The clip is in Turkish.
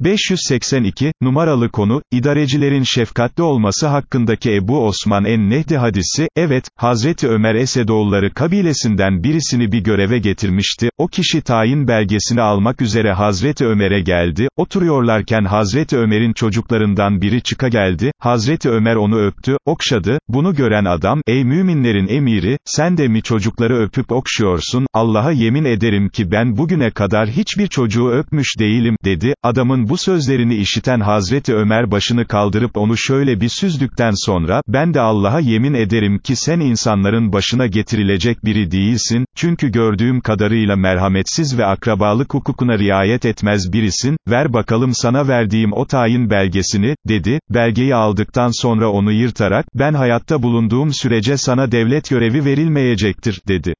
582, numaralı konu, idarecilerin şefkatli olması hakkındaki Ebu Osman en-Nehdi hadisi, evet, Hazreti Ömer Esedoğulları kabilesinden birisini bir göreve getirmişti, o kişi tayin belgesini almak üzere Hazreti Ömer'e geldi, oturuyorlarken Hazreti Ömer'in çocuklarından biri çıka geldi, Hazreti Ömer onu öptü, okşadı, bunu gören adam, ey müminlerin emiri, sen de mi çocukları öpüp okşuyorsun, Allah'a yemin ederim ki ben bugüne kadar hiçbir çocuğu öpmüş değilim, dedi, adamın bu sözlerini işiten Hazreti Ömer başını kaldırıp onu şöyle bir süzdükten sonra, ben de Allah'a yemin ederim ki sen insanların başına getirilecek biri değilsin, çünkü gördüğüm kadarıyla merhametsiz ve akrabalık hukukuna riayet etmez birisin, ver bakalım sana verdiğim o tayin belgesini, dedi, belgeyi aldıktan sonra onu yırtarak, ben hayatta bulunduğum sürece sana devlet görevi verilmeyecektir, dedi.